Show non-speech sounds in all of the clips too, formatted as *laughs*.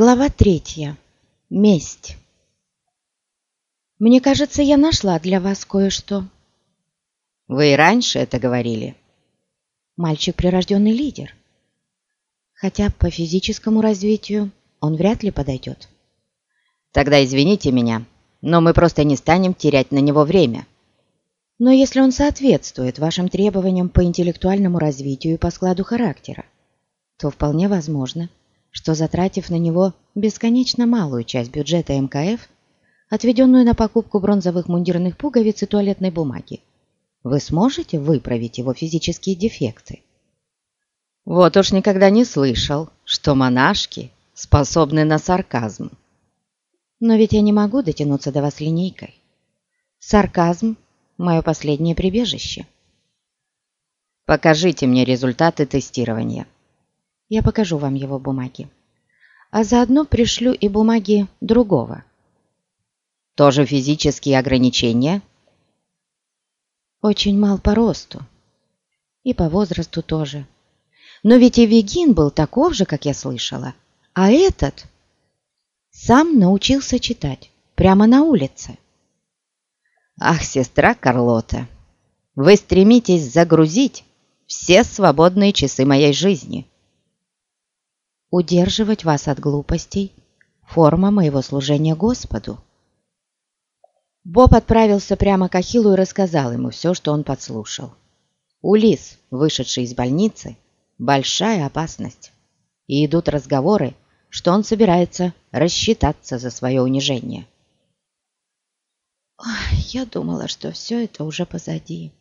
Глава третья. Месть. Мне кажется, я нашла для вас кое-что. Вы и раньше это говорили. Мальчик прирожденный лидер. Хотя по физическому развитию он вряд ли подойдет. Тогда извините меня, но мы просто не станем терять на него время. Но если он соответствует вашим требованиям по интеллектуальному развитию и по складу характера, то вполне возможно, что затратив на него бесконечно малую часть бюджета МКФ, отведенную на покупку бронзовых мундирных пуговиц и туалетной бумаги, вы сможете выправить его физические дефекты. Вот уж никогда не слышал, что монашки способны на сарказм. Но ведь я не могу дотянуться до вас линейкой. Сарказм – мое последнее прибежище. Покажите мне результаты тестирования. Я покажу вам его бумаги. А заодно пришлю и бумаги другого. Тоже физические ограничения? Очень мал по росту. И по возрасту тоже. Но ведь и Вегин был таков же, как я слышала. А этот сам научился читать прямо на улице. Ах, сестра Карлота, вы стремитесь загрузить все свободные часы моей жизни удерживать вас от глупостей – форма моего служения Господу». Боб отправился прямо к Ахиллу и рассказал ему все, что он подслушал. Улис, вышедший из больницы, большая опасность. И идут разговоры, что он собирается рассчитаться за свое унижение. Я думала, что все это уже позади.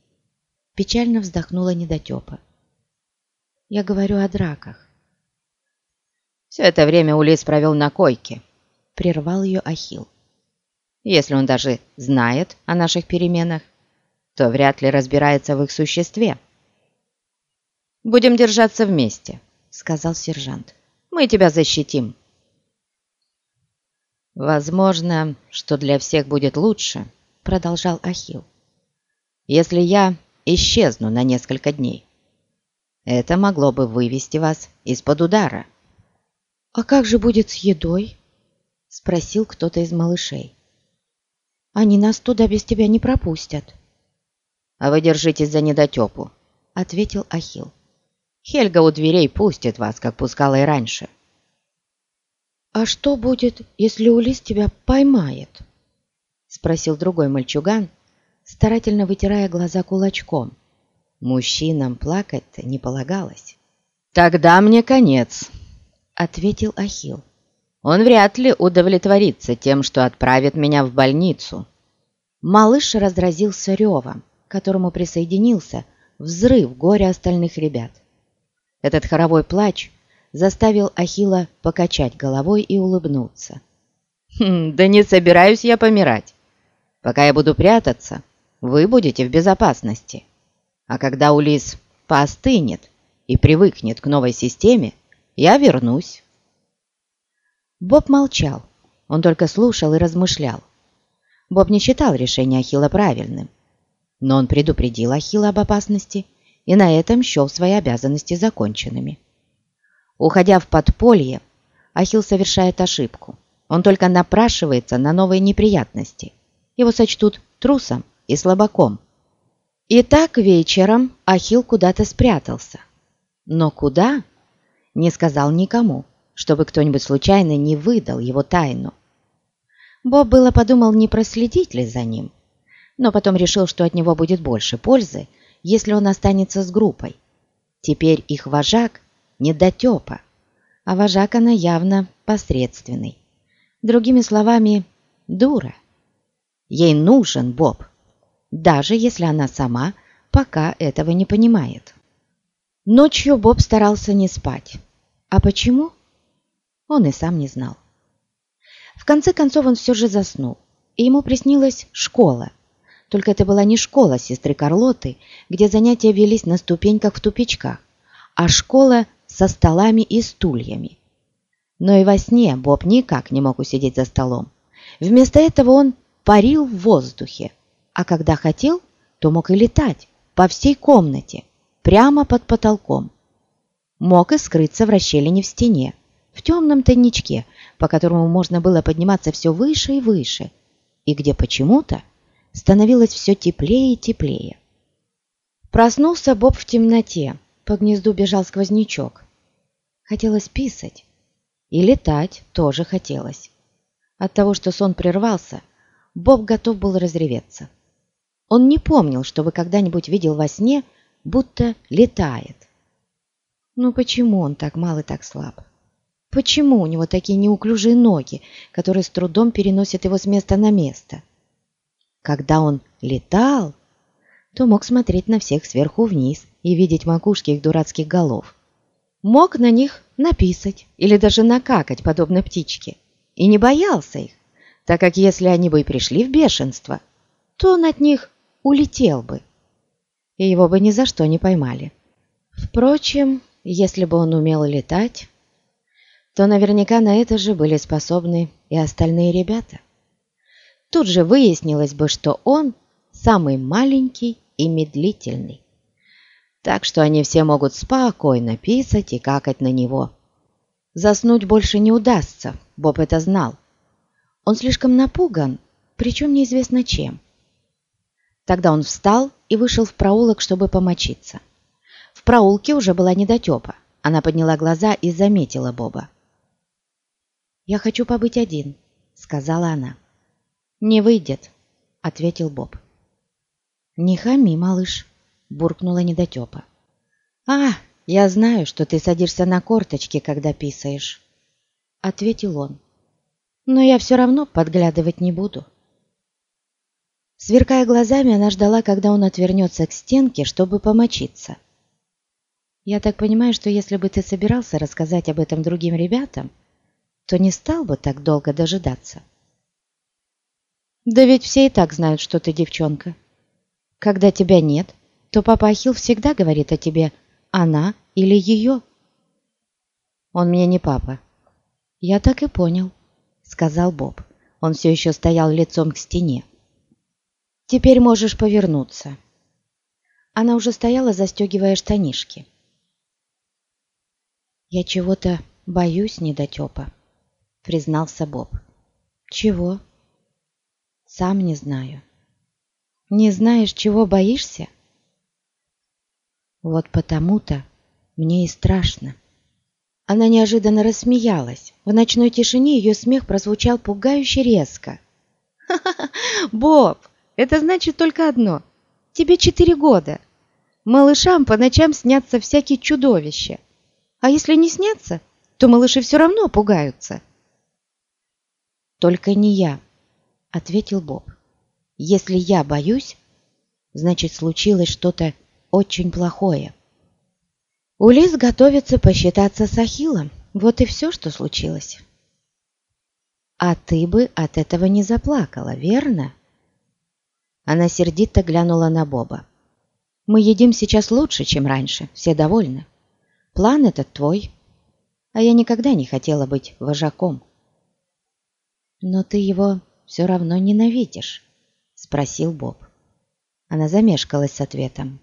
Печально вздохнула недотепа. Я говорю о драках. Все это время Улис провел на койке. Прервал ее Ахил. Если он даже знает о наших переменах, то вряд ли разбирается в их существе. «Будем держаться вместе», — сказал сержант. «Мы тебя защитим». «Возможно, что для всех будет лучше», — продолжал Ахил, «если я исчезну на несколько дней. Это могло бы вывести вас из-под удара». «А как же будет с едой?» — спросил кто-то из малышей. «Они нас туда без тебя не пропустят». «А вы держитесь за недотепу», — ответил Ахил. «Хельга у дверей пустит вас, как пускала и раньше». «А что будет, если Улис тебя поймает?» — спросил другой мальчуган, старательно вытирая глаза кулачком. Мужчинам плакать-то не полагалось. «Тогда мне конец», ответил Ахил. «Он вряд ли удовлетворится тем, что отправит меня в больницу». Малыш разразился ревом, к которому присоединился взрыв горя остальных ребят. Этот хоровой плач заставил Ахила покачать головой и улыбнуться. «Хм, «Да не собираюсь я помирать. Пока я буду прятаться, вы будете в безопасности. А когда Улис поостынет и привыкнет к новой системе, я вернусь». Боб молчал, он только слушал и размышлял. Боб не считал решение Ахилла правильным, но он предупредил Ахилла об опасности и на этом счел свои обязанности законченными. Уходя в подполье, Ахилл совершает ошибку. Он только напрашивается на новые неприятности. Его сочтут трусом и слабаком. И так вечером Ахилл куда-то спрятался. Но куда? Не сказал никому, чтобы кто-нибудь случайно не выдал его тайну. Боб было подумал, не проследить ли за ним, но потом решил, что от него будет больше пользы, если он останется с группой. Теперь их вожак не дотепа, а вожак она явно посредственный. Другими словами, дура. Ей нужен Боб, даже если она сама пока этого не понимает. Ночью Боб старался не спать. А почему? Он и сам не знал. В конце концов он все же заснул, и ему приснилась школа. Только это была не школа сестры Карлоты, где занятия велись на ступеньках в тупичках, а школа со столами и стульями. Но и во сне Боб никак не мог усидеть за столом. Вместо этого он парил в воздухе, а когда хотел, то мог и летать по всей комнате, прямо под потолком мог и скрыться в расщелине в стене, в темном тайничке, по которому можно было подниматься все выше и выше, и где почему-то становилось все теплее и теплее. Проснулся Боб в темноте, по гнезду бежал сквознячок. Хотелось писать, и летать тоже хотелось. От того, что сон прервался, Боб готов был разреветься. Он не помнил, чтобы когда-нибудь видел во сне, будто летает. Ну почему он так мал и так слаб? Почему у него такие неуклюжие ноги, которые с трудом переносят его с места на место? Когда он летал, то мог смотреть на всех сверху вниз и видеть макушки их дурацких голов. Мог на них написать или даже накакать, подобно птичке, и не боялся их, так как если они бы и пришли в бешенство, то он от них улетел бы, и его бы ни за что не поймали. Впрочем, если бы он умел летать, то наверняка на это же были способны и остальные ребята. Тут же выяснилось бы, что он самый маленький и медлительный. Так что они все могут спокойно писать и какать на него. Заснуть больше не удастся, Боб это знал. Он слишком напуган, причем неизвестно чем. Тогда он встал и вышел в проулок, чтобы помочиться. Проулке уже была недотепа. Она подняла глаза и заметила Боба. «Я хочу побыть один», — сказала она. «Не выйдет», — ответил Боб. «Не хами, малыш», — буркнула недотепа. «А, я знаю, что ты садишься на корточки, когда писаешь», — ответил он но я все равно подглядывать не буду. Сверкая глазами, она ждала, когда он отвернется к стенке, чтобы помочиться. «Я так понимаю, что если бы ты собирался рассказать об этом другим ребятам, то не стал бы так долго дожидаться». «Да ведь все и так знают, что ты девчонка. Когда тебя нет, то папа Ахилл всегда говорит о тебе «она» или «ее». «Он мне не папа». «Я так и понял сказал Боб. Он все еще стоял лицом к стене. «Теперь можешь повернуться». Она уже стояла, застегивая штанишки. «Я чего-то боюсь недотепа», — признался Боб. «Чего?» «Сам не знаю». «Не знаешь, чего боишься?» «Вот потому-то мне и страшно». Она неожиданно рассмеялась. В ночной тишине ее смех прозвучал пугающе резко. «Ха-ха-ха! Боб, это значит только одно. Тебе четыре года. Малышам по ночам снятся всякие чудовища. А если не снятся, то малыши все равно пугаются». «Только не я», — ответил Боб. «Если я боюсь, значит, случилось что-то очень плохое». Улис готовится посчитаться с Ахиллом. Вот и все, что случилось. А ты бы от этого не заплакала, верно? Она сердито глянула на Боба. Мы едим сейчас лучше, чем раньше, все довольны. План этот твой, а я никогда не хотела быть вожаком. Но ты его все равно ненавидишь, спросил Боб. Она замешкалась с ответом.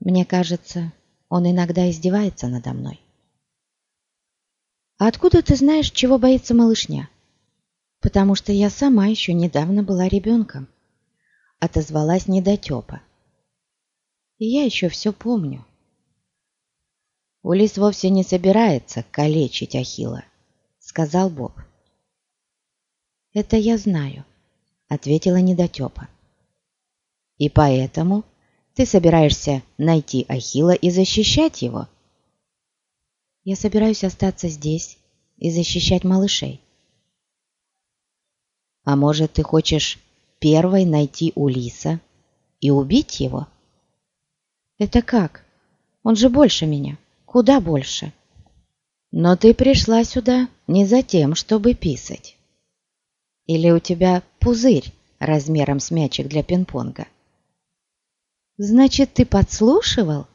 Мне кажется, он иногда издевается надо мной. «А откуда ты знаешь, чего боится малышня?» «Потому что я сама еще недавно была ребенком», — отозвалась недотепа. «И я еще все помню». «Улис вовсе не собирается калечить Ахила, сказал Боб. «Это я знаю», — ответила недотепа. «И поэтому ты собираешься найти Ахила и защищать его? Я собираюсь остаться здесь и защищать малышей. А может, ты хочешь первой найти Улиса и убить его? Это как? Он же больше меня. Куда больше? Но ты пришла сюда не за тем, чтобы писать. Или у тебя пузырь размером с мячик для пинг-понга? Значит, ты подслушивал?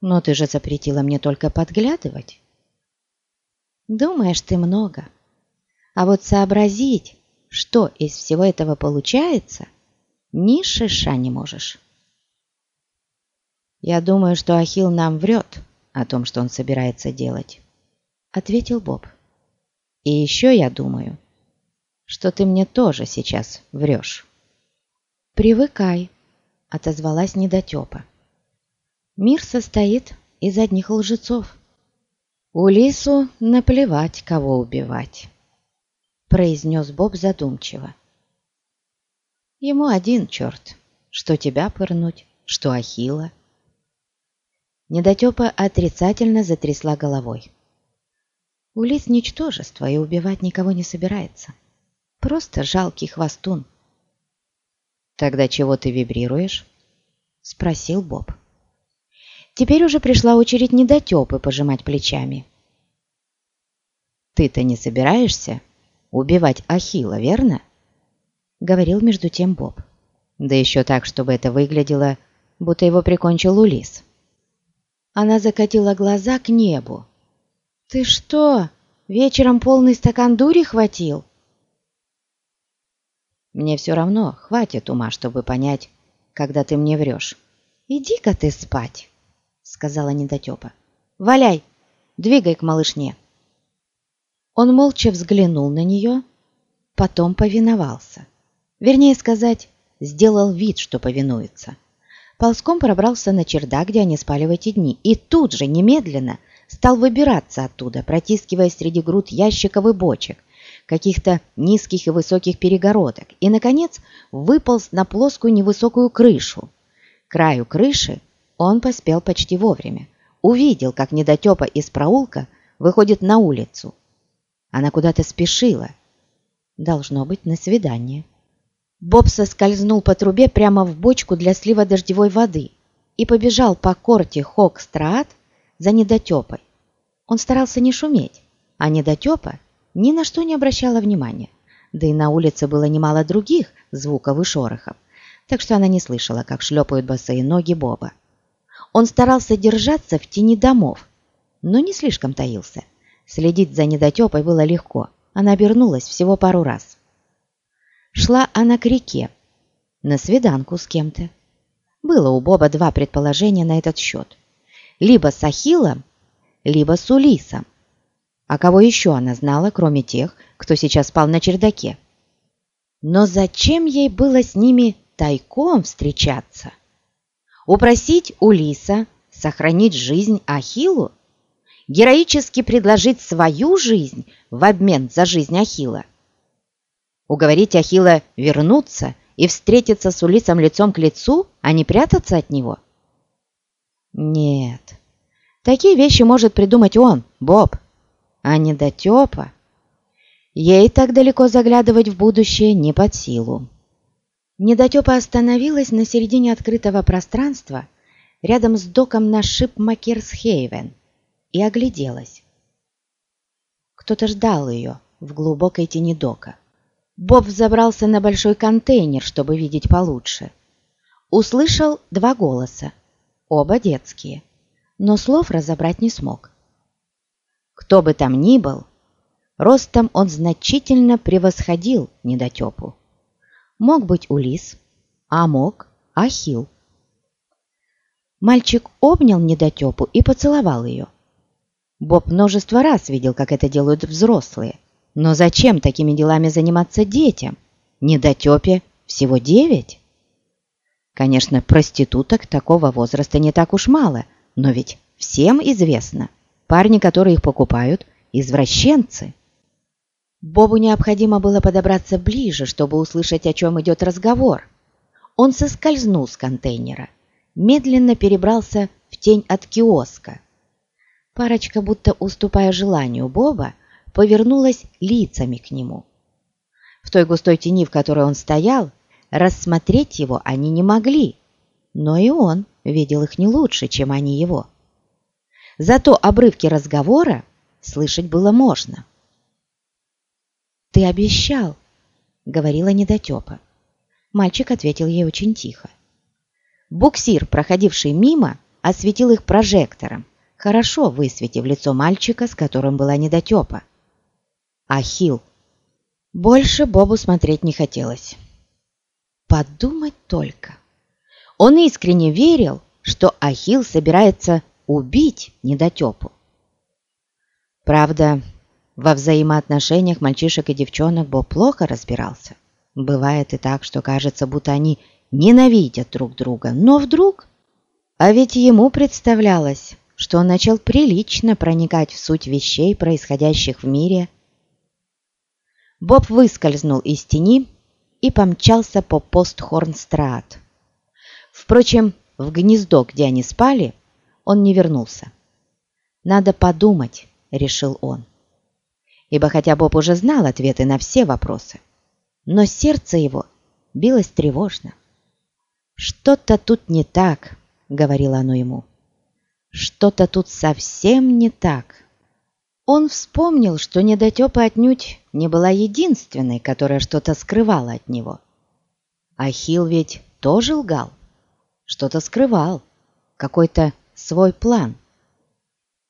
Но ты же запретила мне только подглядывать. Думаешь ты много. А вот сообразить, что из всего этого получается, ни шиша не можешь. Я думаю, что Ахилл нам врет о том, что он собирается делать. ответил Боб. «И еще я думаю, что ты мне тоже сейчас врешь». «Привыкай», — отозвалась недотепа. «Мир состоит из одних лжецов. Улису наплевать, кого убивать», — произнес Боб задумчиво. «Ему один черт, что тебя пырнуть, что Ахила. Недотепа отрицательно затрясла головой. Улис ничтожество и убивать никого не собирается. Просто жалкий хвостун. «Тогда чего ты вибрируешь?» — спросил Боб. Теперь уже пришла очередь недотепы пожимать плечами. «Ты-то не собираешься убивать Ахила, верно?» — говорил между тем Боб. «Да еще так, чтобы это выглядело, будто его прикончил Улис». Она закатила глаза к небу. «Ты что, вечером полный стакан дури хватил?» «Мне все равно, хватит ума, чтобы понять, когда ты мне врешь. Иди-ка ты спать!» сказала недотепа. «Валяй! Двигай к малышне!» Он молча взглянул на нее, потом повиновался. Вернее сказать, сделал вид, что повинуется. Ползком пробрался на чердак, где они спали в эти дни, и тут же, немедленно, стал выбираться оттуда, протискиваясь среди груд ящиков и бочек, каких-то низких и высоких перегородок, и, наконец, выполз на плоскую невысокую крышу. Краю крыши он поспел почти вовремя. Увидел, как недотепа из проулка выходит на улицу. Она куда-то спешила. Должно быть, на свидание. Боб соскользнул по трубе прямо в бочку для слива дождевой воды и побежал по корте Хокстраат за недотепой. Он старался не шуметь, а недотепа ни на что не обращала внимания. Да и на улице было немало других звуков и шорохов, так что она не слышала, как шлепают босые ноги Боба. Он старался держаться в тени домов, но не слишком таился. Следить за недотепой было легко. Она обернулась всего пару раз. Шла она к реке, на свиданку с кем-то. Было у Боба два предположения на этот счет. Либо с Ахиллом, либо с Улисом. А кого еще она знала, кроме тех, кто сейчас спал на чердаке? Но зачем ей было с ними тайком встречаться? Упросить Улиса сохранить жизнь Ахиллу? Героически предложить свою жизнь в обмен за жизнь Ахилла? Уговорить Ахилла вернуться и встретиться с Улисом лицом к лицу, а не прятаться от него? Нет, такие вещи может придумать он, Боб, а не Дотепа. Ей так далеко заглядывать в будущее не под силу. Недотепа остановилась на середине открытого пространства рядом с доком на шип Макерсхейвен и огляделась. Кто-то ждал ее в глубокой тени дока. Боб взобрался на большой контейнер, чтобы видеть получше. Услышал два голоса, оба детские, но слов разобрать не смог. Кто бы там ни был, ростом он значительно превосходил недотепу. Мог быть Улис, а мог Ахил. Мальчик обнял недотепу и поцеловал ее. Боб множество раз видел, как это делают взрослые. Но зачем такими делами заниматься детям? Недотепе всего девять. Конечно, проституток такого возраста не так уж мало, но ведь всем известно, парни, которые их покупают, извращенцы. Бобу необходимо было подобраться ближе, чтобы услышать, о чем идет разговор. Он соскользнул с контейнера, медленно перебрался в тень от киоска. Парочка, будто уступая желанию Боба, повернулась лицами к нему. В той густой тени, в которой он стоял, рассмотреть его они не могли, но и он видел их не лучше, чем они его. Зато обрывки разговора слышать было можно. «Ты обещал!» — говорила недотепа. Мальчик ответил ей очень тихо. Буксир, проходивший мимо, осветил их прожектором, хорошо высветив лицо мальчика, с которым была недотепа. Ахил. Больше Бобу смотреть не хотелось. Подумать только. Он искренне верил, что Ахил собирается убить недотепу. Правда, во взаимоотношениях мальчишек и девчонок Боб плохо разбирался. Бывает и так, что кажется, будто они ненавидят друг друга, но вдруг... А ведь ему представлялось, что он начал прилично проникать в суть вещей, происходящих в мире. Боб выскользнул из тени и помчался по пост-Хорнстрат. Впрочем, в гнездо, где они спали, он не вернулся. «Надо подумать», — решил он. Ибо хотя Боб уже знал ответы на все вопросы, но сердце его билось тревожно. «Что-то тут не так», — говорило оно ему. «Что-то тут совсем не так». Он вспомнил, что недотепа отнюдь не была единственной, которая что-то скрывала от него. Ахилл ведь тоже лгал, что-то скрывал, какой-то свой план.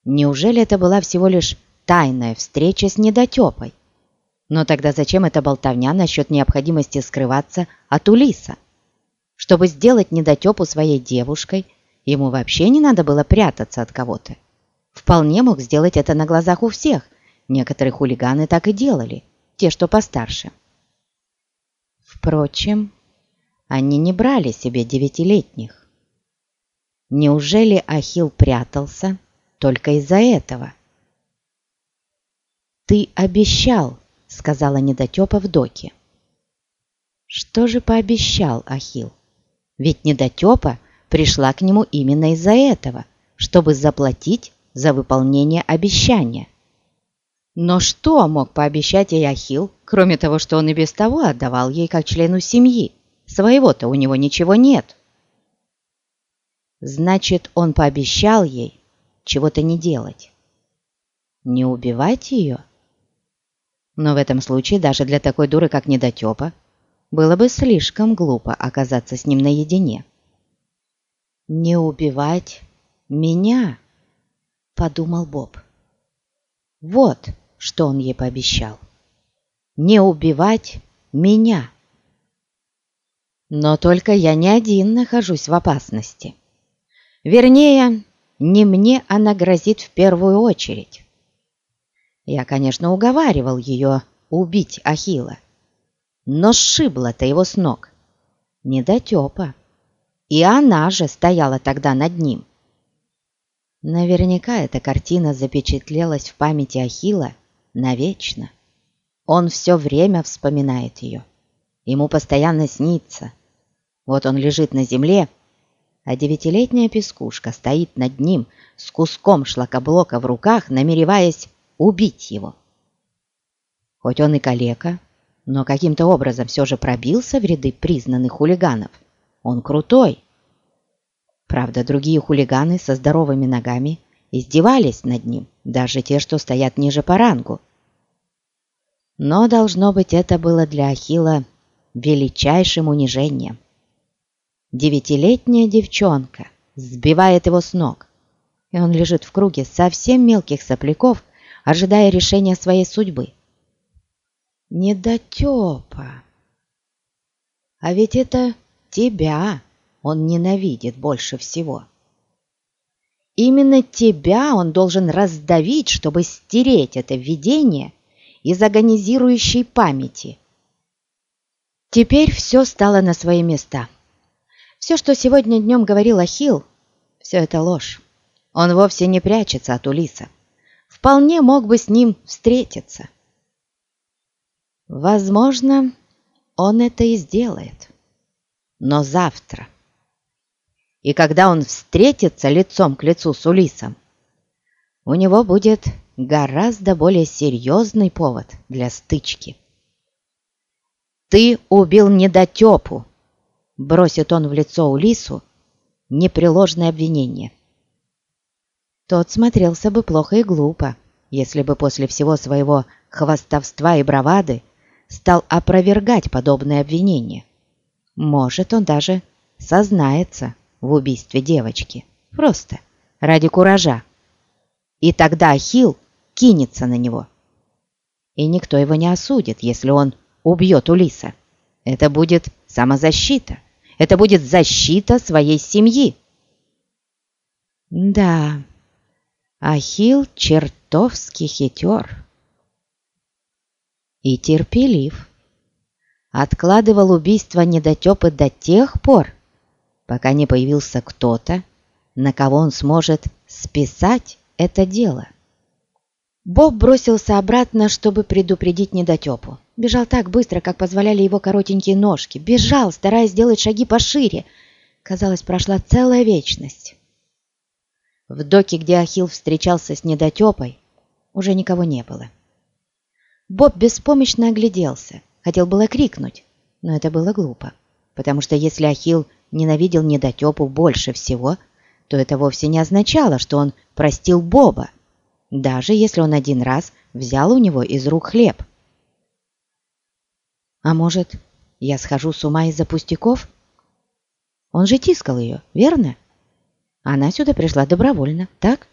Неужели это была всего лишь тайная встреча с недотепой? Но тогда зачем эта болтовня насчет необходимости скрываться от Улиса? Чтобы сделать недотепу своей девушкой, ему вообще не надо было прятаться от кого-то. Вполне мог сделать это на глазах у всех. Некоторые хулиганы так и делали, те, что постарше. Впрочем, они не брали себе девятилетних. Неужели Ахил прятался только из-за этого? «Ты обещал», — сказала недотепа в доке. Что же пообещал Ахил? Ведь недотепа пришла к нему именно из-за этого, чтобы заплатить за выполнение обещания. Но что мог пообещать ей Ахил, кроме того, что он и без того отдавал ей как члену семьи? Своего-то у него ничего нет. Значит, он пообещал ей чего-то не делать. Не убивать ее? Но в этом случае даже для такой дуры, как недотепа, было бы слишком глупо оказаться с ним наедине. «Не убивать меня», — подумал Боб. Вот что он ей пообещал. «Не убивать меня». Но только я не один нахожусь в опасности. Вернее, не мне она грозит в первую очередь. Я, конечно, уговаривал ее убить Ахила, но сшибла-то его с ног. Недотепа. И она же стояла тогда над ним. Наверняка эта картина запечатлелась в памяти Ахила навечно. Он все время вспоминает ее. Ему постоянно снится. Вот он лежит на земле, а девятилетняя пескушка стоит над ним с куском шлакоблока в руках, намереваясь убить его. Хоть он и калека, но каким-то образом все же пробился в ряды признанных хулиганов. Он крутой. Правда, другие хулиганы со здоровыми ногами издевались над ним, даже те, что стоят ниже по рангу. Но, должно быть, это было для Ахила величайшим унижением. Девятилетняя девчонка сбивает его с ног, и он лежит в круге совсем мелких сопляков, ожидая решения своей судьбы. Недотепа! А ведь это тебя он ненавидит больше всего. Именно тебя он должен раздавить, чтобы стереть это видение из агонизирующей памяти. Теперь все стало на свои места. Все, что сегодня днем говорил Ахилл, все это ложь. Он вовсе не прячется от Улиса. Вполне мог бы с ним встретиться. Возможно, он это и сделает. Но завтра. И когда он встретится лицом к лицу с Улисом, у него будет гораздо более серьезный повод для стычки. «Ты убил недотепу!» — бросит он в лицо Улису непреложное обвинение. Тот смотрелся бы плохо и глупо, если бы после всего своего хвастовства и бравады стал опровергать подобные обвинения. Может, он даже сознается в убийстве девочки. Просто ради куража. И тогда Ахилл кинется на него. И никто его не осудит, если он убьет Улиса. Это будет самозащита. Это будет защита своей семьи. Да, Ахилл чертовски хитер и терпелив. Откладывал убийство недотепы до тех пор, пока не появился кто-то, на кого он сможет списать это дело. Боб бросился обратно, чтобы предупредить недотепу. Бежал так быстро, как позволяли его коротенькие ножки. Бежал, стараясь сделать шаги пошире. Казалось, прошла целая вечность. В доке, где Ахилл встречался с недотепой, уже никого не было. Боб беспомощно огляделся, хотел было крикнуть, но это было глупо, потому что если Ахилл ненавидел недотепу больше всего, то это вовсе не означало, что он простил Боба, даже если он один раз взял у него из рук хлеб. А может, я схожу с ума из-за пустяков? Он же тискал ее, верно? Она сюда пришла добровольно, так?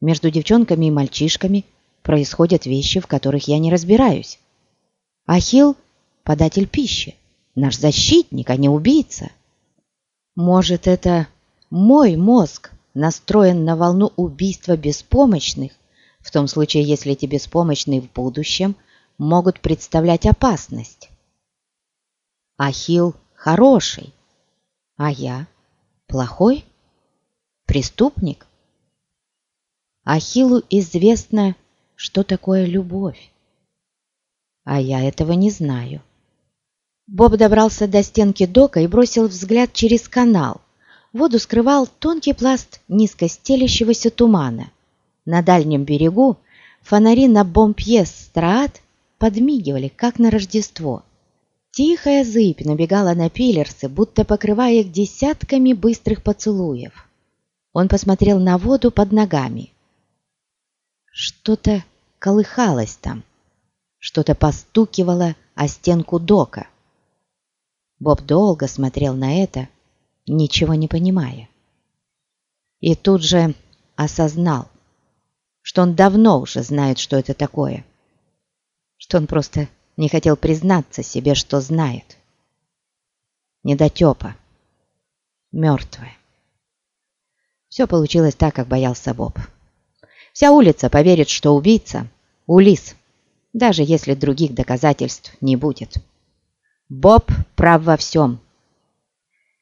Между девчонками и мальчишками происходят вещи, в которых я не разбираюсь. Ахилл — податель пищи, наш защитник, а не убийца. Может, это мой мозг настроен на волну убийства беспомощных, в том случае, если эти беспомощные в будущем могут представлять опасность. Ахилл хороший, а я плохой? Преступник? Ахиллу известно, что такое любовь. А я этого не знаю. Боб добрался до стенки дока и бросил взгляд через канал. Воду скрывал тонкий пласт низко стелящегося тумана. На дальнем берегу фонари на Бомпьес-Страат подмигивали, как на Рождество. Тихая зыбь набегала на пилерсы, будто покрывая их десятками быстрых поцелуев. Он посмотрел на воду под ногами. Что-то колыхалось там, что-то постукивало о стенку дока. Боб долго смотрел на это, ничего не понимая. И тут же осознал, что он давно уже знает, что это такое, что он просто не хотел признаться себе, что знает. Недотепа, мертвая. Все получилось так, как боялся Боб. Вся улица поверит, что убийца — Улис, даже если других доказательств не будет. Боб прав во всем.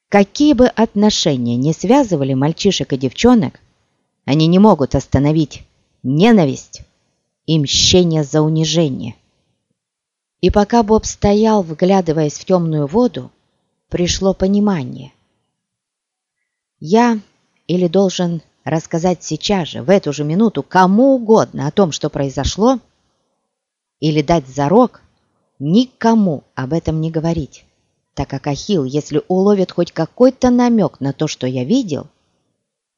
Какие бы отношения не связывали мальчишек и девчонок, они не могут остановить ненависть и мщение за унижение. И пока Боб стоял, вглядываясь в темную воду, пришло понимание. Я или должен рассказать сейчас же, в эту же минуту, кому угодно о том, что произошло, или дать зарок никому об этом не говорить, так как Ахилл, если уловит хоть какой-то намек на то, что я видел,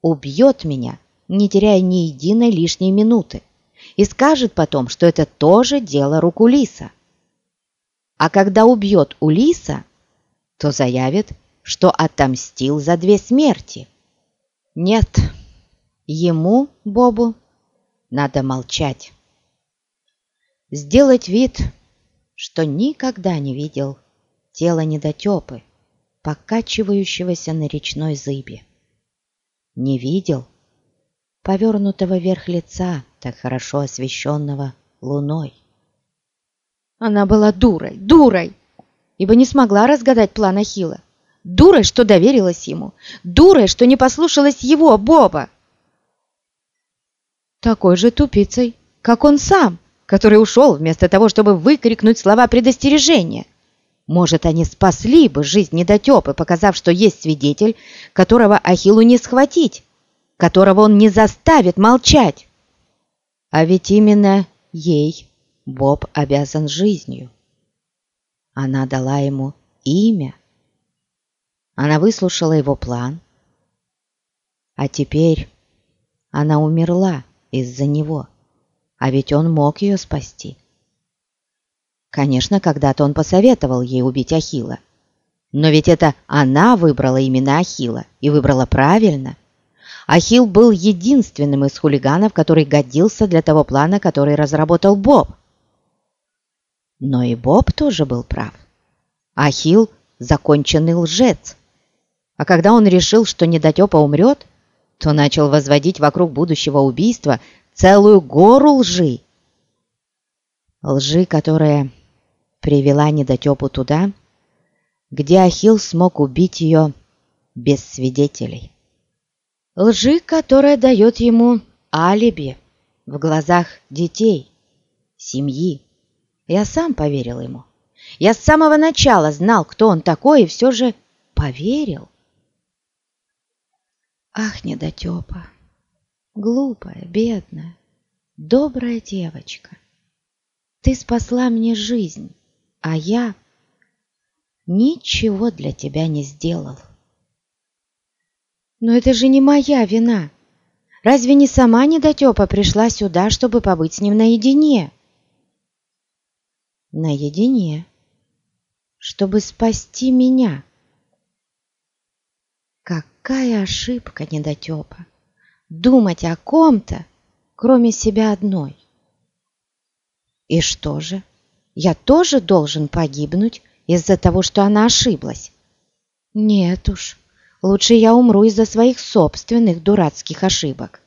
убьет меня, не теряя ни единой лишней минуты, и скажет потом, что это тоже дело рук Улиса. А когда убьет Улиса, то заявит, что отомстил за две смерти. Нет, ему, Бобу, надо молчать. Сделать вид, что никогда не видел тело недотепы, покачивающегося на речной зыбе. Не видел повернутого вверх лица, так хорошо освещенного луной. Она была дурой, дурой, ибо не смогла разгадать план Ахилла дурой, что доверилась ему, дурой, что не послушалась его, Боба. Такой же тупицей, как он сам, который ушел вместо того, чтобы выкрикнуть слова предостережения. Может, они спасли бы жизнь недотепы, показав, что есть свидетель, которого Ахиллу не схватить, которого он не заставит молчать. А ведь именно ей Боб обязан жизнью. Она дала ему имя. Она выслушала его план, а теперь она умерла из-за него, а ведь он мог ее спасти. Конечно, когда-то он посоветовал ей убить Ахила, но ведь это она выбрала именно Ахила и выбрала правильно. Ахил был единственным из хулиганов, который годился для того плана, который разработал Боб. Но и Боб тоже был прав. Ахил – законченный лжец – а когда он решил, что недотепа умрет, то начал возводить вокруг будущего убийства целую гору лжи. Лжи, которая привела недотепу туда, где Ахилл смог убить ее без свидетелей. Лжи, которая дает ему алиби в глазах детей, семьи. Я сам поверил ему. Я с самого начала знал, кто он такой, и все же поверил. Ах, недотепа, глупая, бедная, добрая девочка. Ты спасла мне жизнь, а я ничего для тебя не сделал. Но это же не моя вина. Разве не сама недотепа пришла сюда, чтобы побыть с ним наедине? Наедине, чтобы спасти меня. Какая ошибка, недотепа! Думать о ком-то, кроме себя одной. И что же? Я тоже должен погибнуть из-за того, что она ошиблась? Нет уж, лучше я умру из-за своих собственных дурацких ошибок.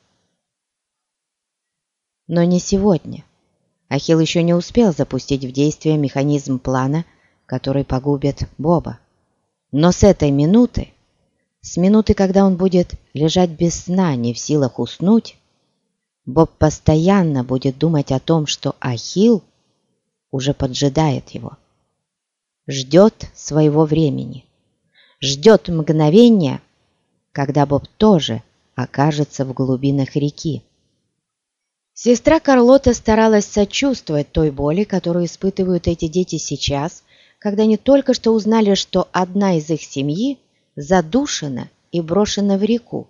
Но не сегодня. Ахилл еще не успел запустить в действие механизм плана, который погубит Боба. Но с этой минуты, с минуты, когда он будет лежать без сна, не в силах уснуть, Боб постоянно будет думать о том, что Ахилл уже поджидает его. Ждет своего времени. Ждет мгновения, когда Боб тоже окажется в глубинах реки. Сестра Карлота старалась сочувствовать той боли, которую испытывают эти дети сейчас, когда они только что узнали, что одна из их семьи задушена и брошена в реку.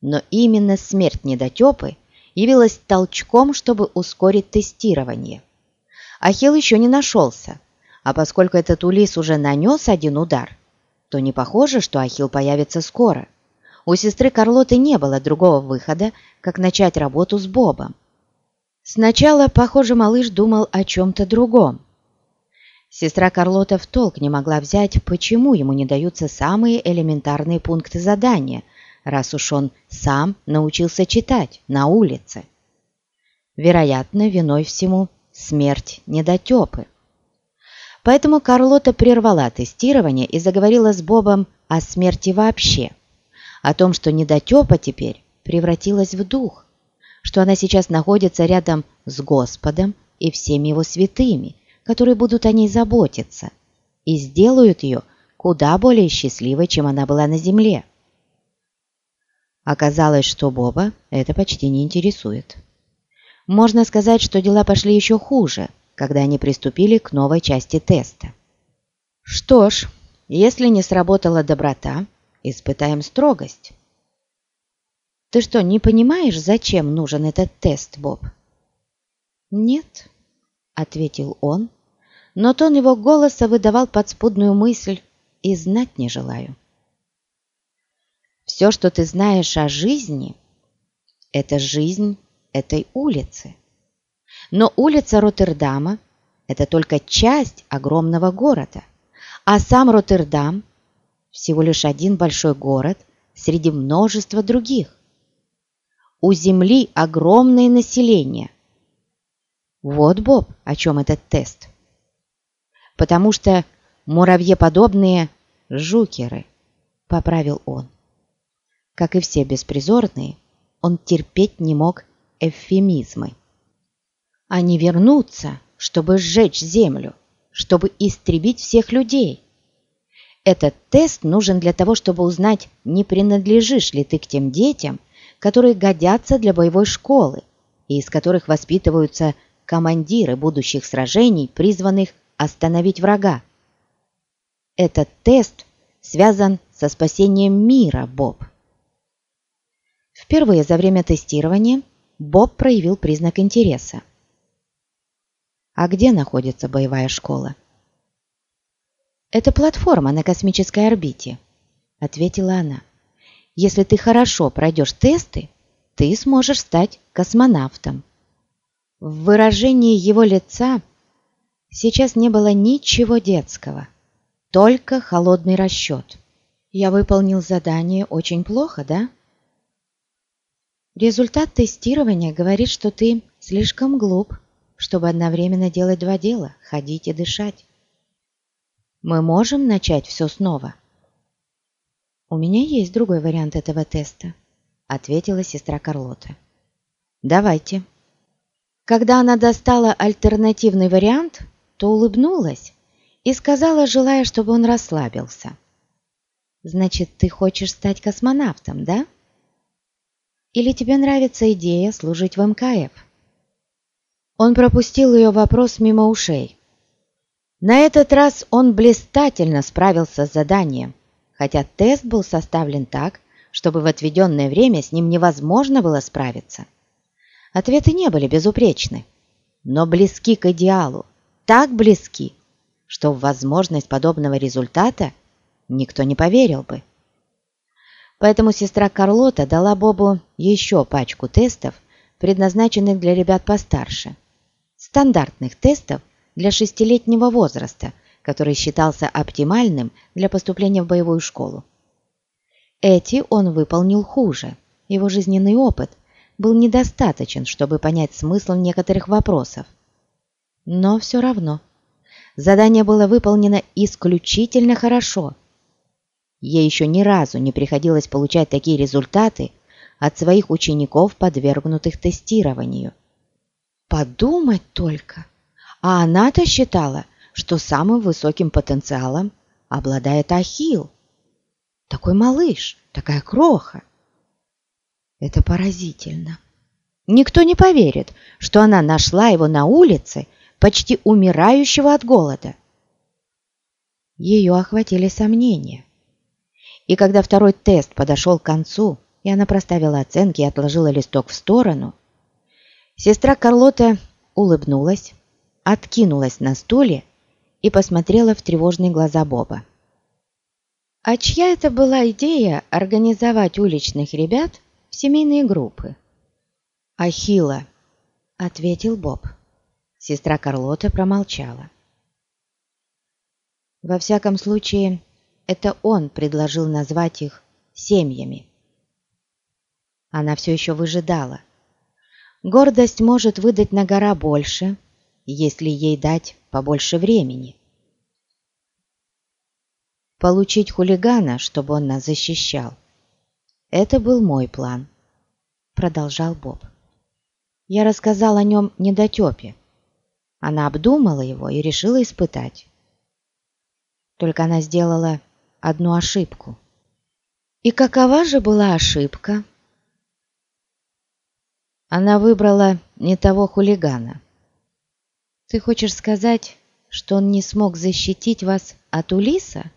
Но именно смерть недотепы явилась толчком, чтобы ускорить тестирование. Ахилл еще не нашелся, а поскольку этот Улис уже нанес один удар, то не похоже, что Ахилл появится скоро. У сестры Карлоты не было другого выхода, как начать работу с Бобом. Сначала, похоже, малыш думал о чем-то другом. Сестра Карлота в толк не могла взять, почему ему не даются самые элементарные пункты задания, раз уж он сам научился читать на улице. Вероятно, виной всему смерть недотепы. Поэтому Карлота прервала тестирование и заговорила с Бобом о смерти вообще, о том, что недотепа теперь превратилась в дух, что она сейчас находится рядом с Господом и всеми его святыми, которые будут о ней заботиться и сделают ее куда более счастливой, чем она была на земле. Оказалось, что Боба это почти не интересует. Можно сказать, что дела пошли еще хуже, когда они приступили к новой части теста. Что ж, если не сработала доброта, испытаем строгость. Ты что, не понимаешь, зачем нужен этот тест, Боб? Нет, — ответил он, но тон его голоса выдавал подспудную мысль «и знать не желаю». «Все, что ты знаешь о жизни, это жизнь этой улицы. Но улица Роттердама – это только часть огромного города, а сам Роттердам – всего лишь один большой город среди множества других. У Земли огромное население, вот, Боб, о чем этот тест. Потому что муравьеподобные жукеры, поправил он. Как и все беспризорные, он терпеть не мог эвфемизмы. Они вернутся, чтобы сжечь землю, чтобы истребить всех людей. Этот тест нужен для того, чтобы узнать, не принадлежишь ли ты к тем детям, которые годятся для боевой школы и из которых воспитываются командиры будущих сражений, призванных остановить врага. Этот тест связан со спасением мира, Боб. Впервые за время тестирования Боб проявил признак интереса. А где находится боевая школа? Это платформа на космической орбите, ответила она. Если ты хорошо пройдешь тесты, ты сможешь стать космонавтом. В выражении его лица сейчас не было ничего детского, только холодный расчет. «Я выполнил задание очень плохо, да?» Результат тестирования говорит, что ты слишком глуп, чтобы одновременно делать два дела – ходить и дышать. Мы можем начать все снова. У меня есть другой вариант этого теста, ответила сестра Карлота. Давайте. Когда она достала альтернативный вариант, то улыбнулась и сказала, желая, чтобы он расслабился. «Значит, ты хочешь стать космонавтом, да?» Или тебе нравится идея служить в МКФ?» Он пропустил ее вопрос мимо ушей. На этот раз он блистательно справился с заданием, хотя тест был составлен так, чтобы в отведенное время с ним невозможно было справиться. Ответы не были безупречны, но близки к идеалу, так близки, что в возможность подобного результата никто не поверил бы. Поэтому сестра Карлота дала Бобу еще пачку тестов, предназначенных для ребят постарше. Стандартных тестов для шестилетнего возраста, который считался оптимальным для поступления в боевую школу. Эти он выполнил хуже. Его жизненный опыт был недостаточен, чтобы понять смысл некоторых вопросов. Но все равно задание было выполнено исключительно хорошо – Ей еще ни разу не приходилось получать такие результаты от своих учеников, подвергнутых тестированию. Подумать только! А она-то считала, что самым высоким потенциалом обладает Ахилл. Такой малыш, такая кроха. Это поразительно. Никто не поверит, что она нашла его на улице, почти умирающего от голода. Ее охватили сомнения. И когда второй тест подошел к концу, и она проставила оценки и отложила листок в сторону, сестра Карлота улыбнулась, откинулась на стуле и посмотрела в тревожные глаза Боба. А чья это была идея организовать уличных ребят семейные группы? Ахила, ответил Боб. Сестра Карлота промолчала. Во всяком случае, это он предложил назвать их семьями. Она все еще выжидала. Гордость может выдать на гора больше, если ей дать побольше времени. Получить хулигана, чтобы он нас защищал. Это был мой план, продолжал Боб. Я рассказал о нем недотепе. Она обдумала его и решила испытать. Только она сделала одну ошибку. И какова же была ошибка? Она выбрала не того хулигана. Ты хочешь сказать, что он не смог защитить вас от Улиса?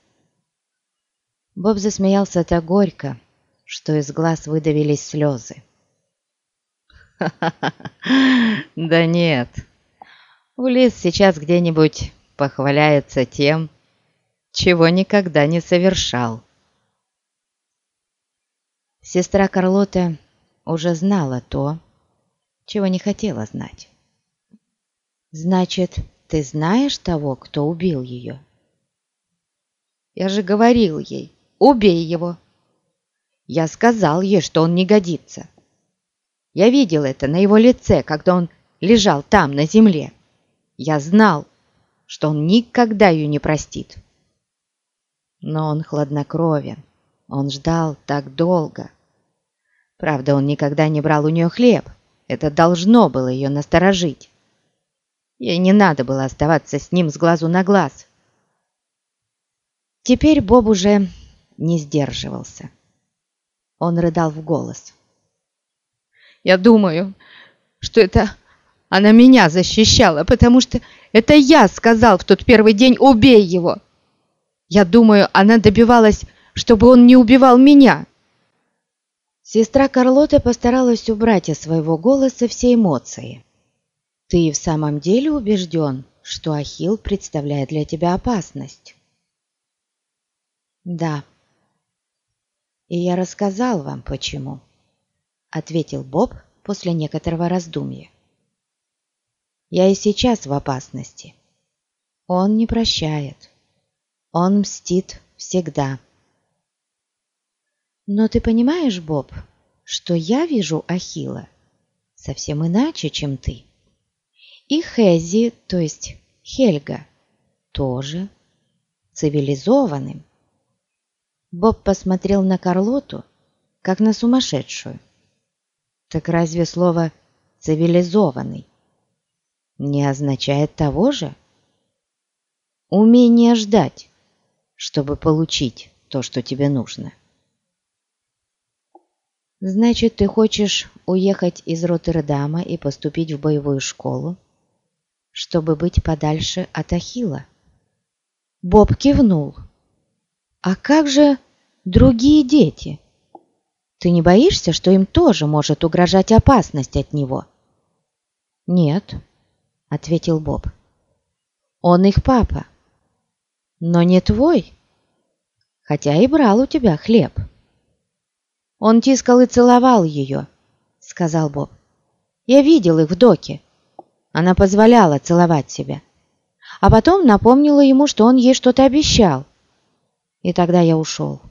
Боб засмеялся так горько, что из глаз выдавились слезы. *laughs* Да нет, Улис сейчас где-нибудь похваляется тем, чего никогда не совершал. Сестра Карлота уже знала то, чего не хотела знать. «Значит, ты знаешь того, кто убил ее?» «Я же говорил ей, убей его!» Я сказал ей, что он не годится. Я видел это на его лице, когда он лежал там, на земле. Я знал, что он никогда ее не простит. Но он хладнокровен. Он ждал так долго. Правда, он никогда не брал у нее хлеб. Это должно было ее насторожить. Ей не надо было оставаться с ним с глазу на глаз. Теперь Боб уже не сдерживался. Он рыдал в голос. «Я думаю, что это она меня защищала, потому что это я сказал в тот первый день «убей его». Я думаю, она добивалась, чтобы он не убивал меня. Сестра Карлота постаралась убрать из своего голоса все эмоции. Ты в самом деле убежден, что Ахилл представляет для тебя опасность? Да. И я рассказал вам, почему, ответил Боб после некоторого раздумья. Я и сейчас в опасности. Он не прощает. Он мстит всегда. Но ты понимаешь, Боб, что я вижу Ахила совсем иначе, чем ты. И Хези, то есть Хельга, тоже цивилизованным. Боб посмотрел на Карлоту, как на сумасшедшую. Так разве слово «цивилизованный» не означает того же? Умение ждать, чтобы получить то, что тебе нужно. Значит, ты хочешь уехать из Роттердама и поступить в боевую школу, чтобы быть подальше от Ахила? Боб кивнул. А как же другие дети? Ты не боишься, что им тоже может угрожать опасность от него? Нет, ответил Боб. Он их папа, но не твой, хотя и брал у тебя хлеб. Он тискал и целовал ее, сказал Боб. Я видел их в доке. Она позволяла целовать себя. А потом напомнила ему, что он ей что-то обещал. И тогда я ушел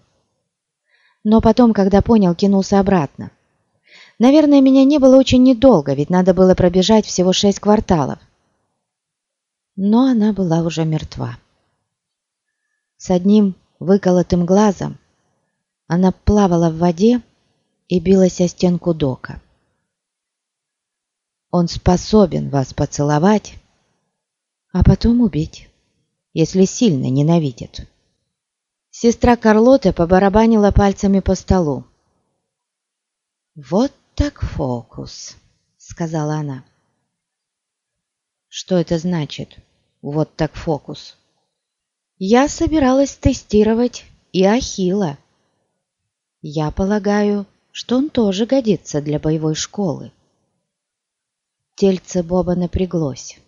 но потом, когда понял, кинулся обратно. Наверное, меня не было очень недолго, ведь надо было пробежать всего шесть кварталов. Но она была уже мертва. С одним выколотым глазом она плавала в воде и билась о стенку дока. Он способен вас поцеловать, а потом убить, если сильно ненавидит. Сестра Карлота побарабанила пальцами по столу. «Вот так фокус», — сказала она. «Что это значит? Вот так фокус?» «Я собиралась тестировать и Ахила. Я полагаю, что он тоже годится для боевой школы». Тельце Боба напряглось.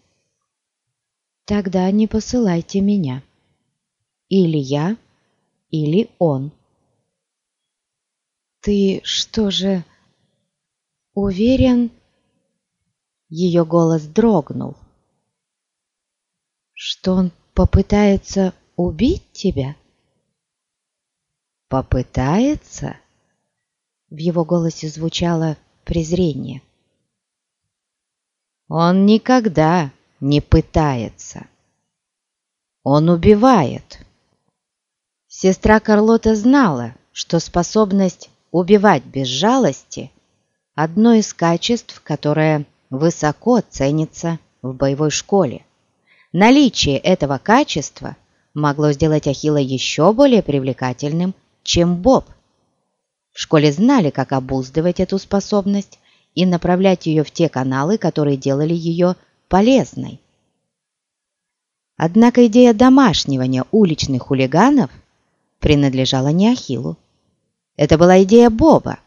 «Тогда не посылайте меня. Или я, или он. «Ты что же уверен?» Ее голос дрогнул. «Что он попытается убить тебя?» «Попытается?» В его голосе звучало презрение. «Он никогда не пытается. Он убивает». Сестра Карлота знала, что способность убивать без жалости – одно из качеств, которое высоко ценится в боевой школе. Наличие этого качества могло сделать Ахилла еще более привлекательным, чем Боб. В школе знали, как обуздывать эту способность и направлять ее в те каналы, которые делали ее полезной. Однако идея домашнего уличных хулиганов – принадлежала не Ахиллу. Это была идея Боба,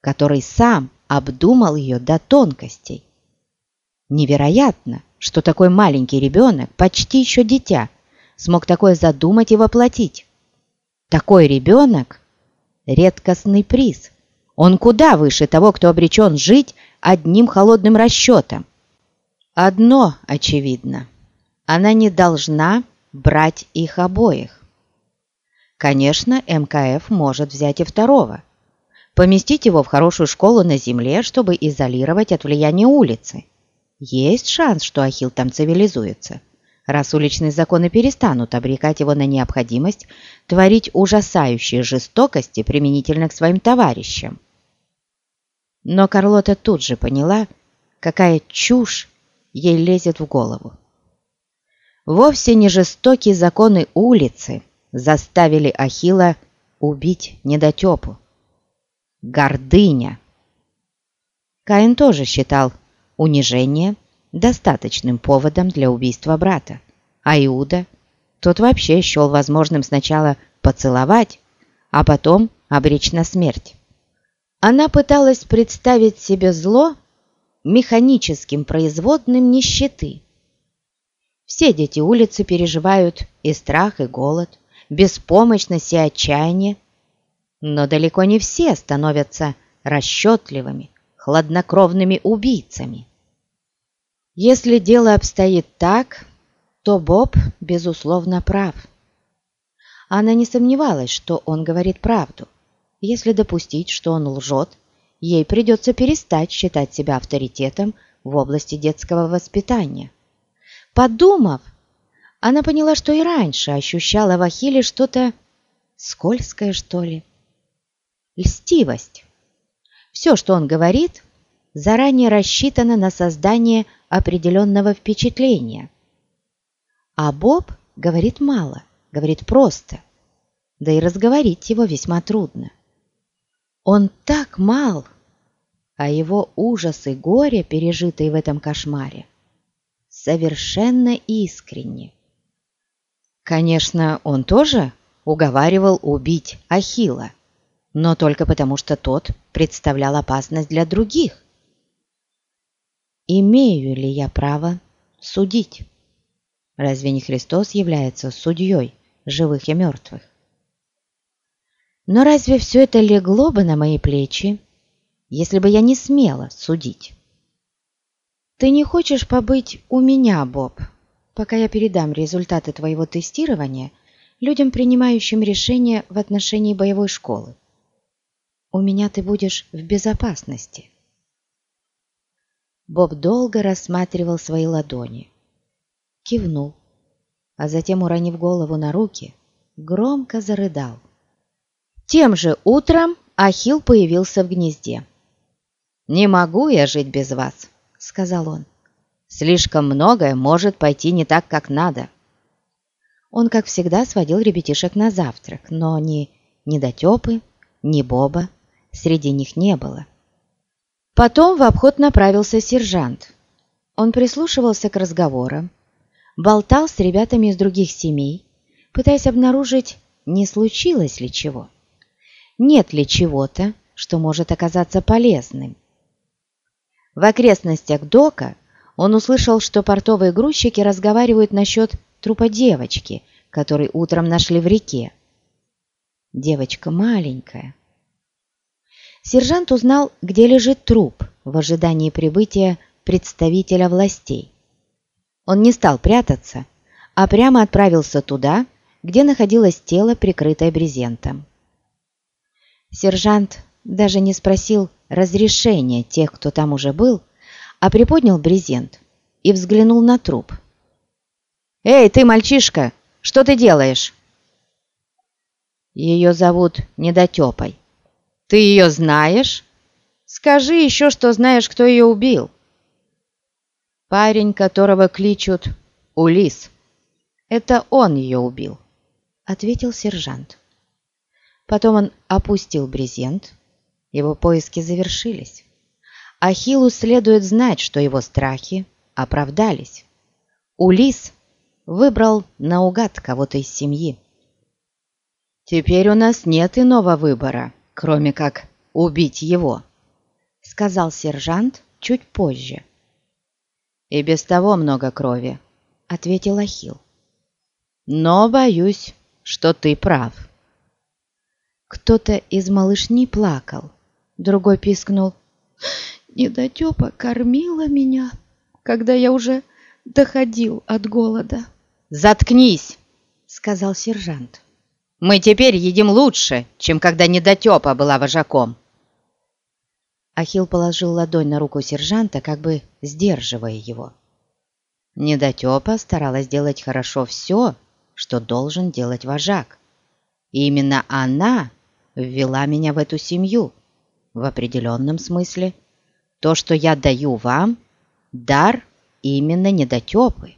который сам обдумал ее до тонкостей. Невероятно, что такой маленький ребенок, почти еще дитя, смог такое задумать и воплотить. Такой ребенок — редкостный приз. Он куда выше того, кто обречен жить одним холодным расчетом. Одно очевидно. Она не должна брать их обоих. Конечно, МКФ может взять и второго. Поместить его в хорошую школу на земле, чтобы изолировать от влияния улицы. Есть шанс, что Ахилл там цивилизуется, раз уличные законы перестанут обрекать его на необходимость творить ужасающие жестокости применительно к своим товарищам. Но Карлота тут же поняла, какая чушь ей лезет в голову. Вовсе не жестокие законы улицы – заставили Ахила убить недотепу. Гордыня. Каин тоже считал унижение достаточным поводом для убийства брата, а Иуда, тот вообще счел возможным сначала поцеловать, а потом обречь на смерть. Она пыталась представить себе зло механическим производным нищеты. Все дети улицы переживают и страх, и голод, беспомощность и отчаяние, но далеко не все становятся расчетливыми, хладнокровными убийцами. Если дело обстоит так, то Боб, безусловно, прав. Она не сомневалась, что он говорит правду. Если допустить, что он лжет ей придется перестать считать себя авторитетом в области детского воспитания. Подумав, она поняла, что и раньше ощущала в Ахилле что-то скользкое, что ли. Льстивость. Все, что он говорит, заранее рассчитано на создание определенного впечатления. А Боб говорит мало, говорит просто, да и разговорить его весьма трудно. Он так мал, а его ужас и горе, пережитые в этом кошмаре, совершенно искренне. Конечно, он тоже уговаривал убить Ахила, но только потому, что тот представлял опасность для других. Имею ли я право судить? Разве не Христос является судьей живых и мертвых? Но разве все это легло бы на мои плечи, если бы я не смела судить? Ты не хочешь побыть у меня, Боб, пока я передам результаты твоего тестирования людям, принимающим решения в отношении боевой школы? У меня ты будешь в безопасности. Боб долго рассматривал свои ладони, кивнул, а затем, уронив голову на руки, громко зарыдал. Тем же утром Ахил появился в гнезде. «Не могу я жить без вас», — сказал он. «Слишком многое может пойти не так, как надо». Он, как всегда, сводил ребятишек на завтрак, но ни недотепы, ни Боба среди них не было. Потом в обход направился сержант. Он прислушивался к разговорам, болтал с ребятами из других семей, пытаясь обнаружить, не случилось ли чего нет ли чего-то, что может оказаться полезным. В окрестностях дока он услышал, что портовые грузчики разговаривают насчет трупа девочки, который утром нашли в реке. Девочка маленькая. Сержант узнал, где лежит труп в ожидании прибытия представителя властей. Он не стал прятаться, а прямо отправился туда, где находилось тело, прикрытое брезентом. Сержант даже не спросил разрешения тех, кто там уже был, а приподнял брезент и взглянул на труп. «Эй, ты, мальчишка, что ты делаешь?» «Ее зовут Недотепой. Ты ее знаешь? Скажи еще, что знаешь, кто ее убил». «Парень, которого кличут Улис. Это он ее убил», — ответил сержант. Потом он опустил брезент. Его поиски завершились. Ахиллу следует знать, что его страхи оправдались. Улис выбрал наугад кого-то из семьи. «Теперь у нас нет иного выбора, кроме как убить его», — сказал сержант чуть позже. «И без того много крови», — ответил Ахилл. «Но боюсь, что ты прав». Кто-то из малышни плакал, другой пискнул. «Недотепа кормила меня, когда я уже доходил от голода». «Заткнись!» — сказал сержант. «Мы теперь едим лучше, чем когда недотепа была вожаком». Ахилл положил ладонь на руку сержанта, как бы сдерживая его. Недотепа старалась делать хорошо все, что должен делать вожак. И именно она ввела меня в эту семью. В определенном смысле то, что я даю вам, дар именно недотепы.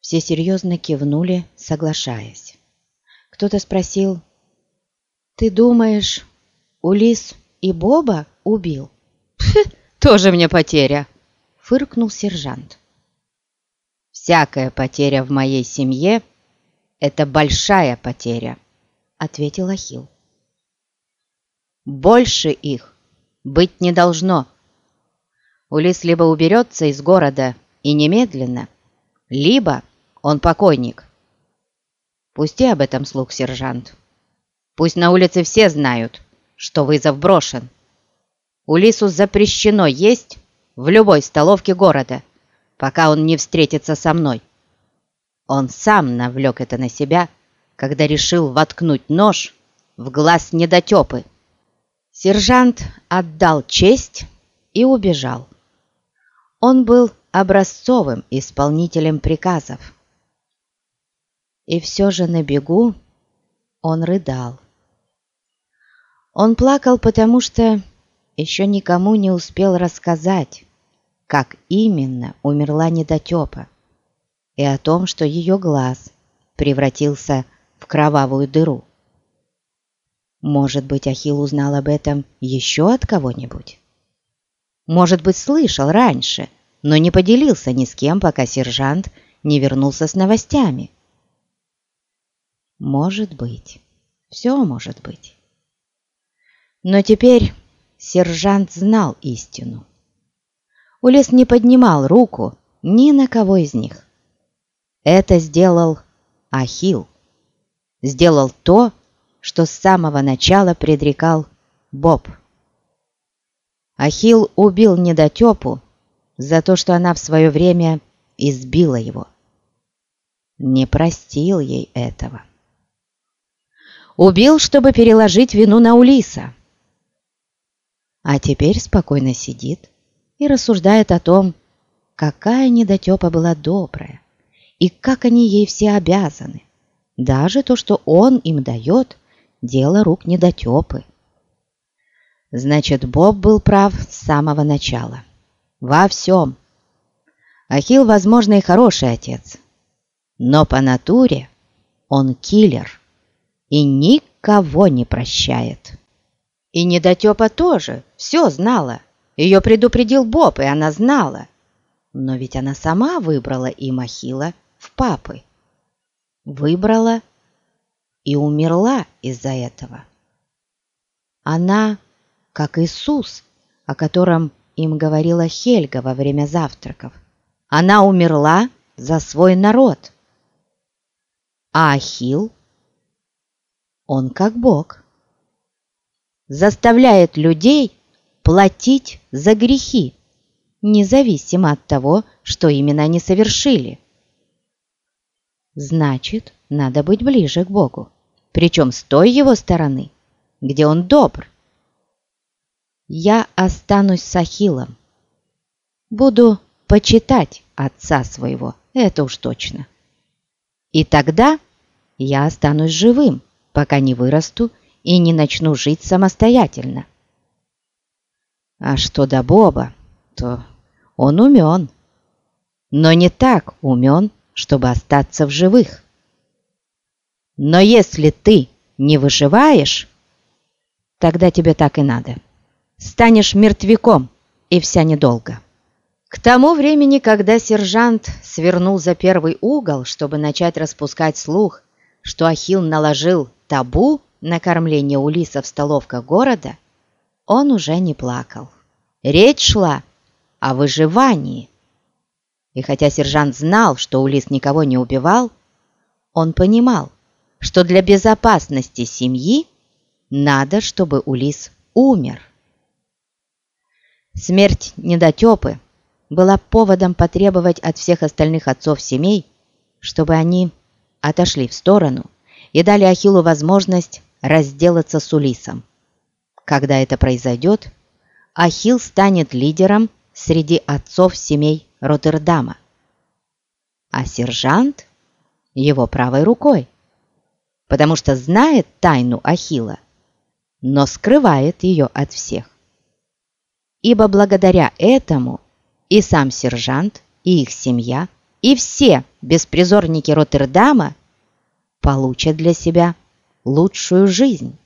Все серьезно кивнули, соглашаясь. Кто-то спросил, «Ты думаешь, Улис и Боба убил?» *laughs* «Тоже мне потеря!» — фыркнул сержант. «Всякая потеря в моей семье — это большая потеря», — ответил Ахилл. «Больше их быть не должно. Улис либо уберется из города и немедленно, либо он покойник. Пусти об этом слух, сержант. Пусть на улице все знают, что вызов брошен. Улису запрещено есть в любой столовке города, пока он не встретится со мной. Он сам навлек это на себя когда решил воткнуть нож в глаз недотепы. Сержант отдал честь и убежал. Он был образцовым исполнителем приказов. И все же на бегу он рыдал. Он плакал, потому что еще никому не успел рассказать, как именно умерла недотепа, и о том, что ее глаз превратился в кровавую дыру. Может быть, Ахилл узнал об этом еще от кого-нибудь? Может быть, слышал раньше, но не поделился ни с кем, пока сержант не вернулся с новостями. Может быть, все может быть. Но теперь сержант знал истину. Улес не поднимал руку ни на кого из них. Это сделал Ахилл. Сделал то, что с самого начала предрекал Боб. Ахилл убил недотепу за то, что она в свое время избила его. Не простил ей этого. Убил, чтобы переложить вину на Улиса. А теперь спокойно сидит и рассуждает о том, какая недотепа была добрая, и как они ей все обязаны. Даже то, что он им дает, дело рук недотепы. Значит, Боб был прав с самого начала. Во всем. Ахилл, возможно, и хороший отец. Но по натуре он киллер и никого не прощает. И недотепа тоже все знала. Ее предупредил Боб, и она знала. Но ведь она сама выбрала им Ахилла в папы. Выбрала и умерла из-за этого. Она как Иисус, о котором им говорила Хельга во время завтраков. Она умерла за свой народ. А Ахилл, он как Бог, заставляет людей платить за грехи, независимо от того, что именно они совершили. Значит, надо быть ближе к Богу, причем с той его стороны, где он добр я останусь с Ахиллом. Буду почитать отца своего, это уж точно. И тогда я останусь живым, пока не вырасту и не начну жить самостоятельно. А что до Боба, то он умен, но не так умен, чтобы остаться в живых. Но если ты не выживаешь, тогда тебе так и надо станешь мертвяком, и вся недолго. К тому времени, когда сержант свернул за первый угол, чтобы начать распускать слух, что Ахилл наложил табу на кормление Улиса в столовках города, он уже не плакал. Речь шла о выживании. И хотя сержант знал, что Улис никого не убивал, он понимал, что для безопасности семьи надо, чтобы Улис умер. Смерть недотепы была поводом потребовать от всех остальных отцов семей, чтобы они отошли в сторону и дали Ахиллу возможность разделаться с Улисом. Когда это произойдет, Ахилл станет лидером среди отцов семей Роттердама, а сержант – его правой рукой, потому что знает тайну Ахилла, но скрывает ее от всех ибо благодаря этому и сам сержант, и их семья, и все беспризорники Роттердама получат для себя лучшую жизнь.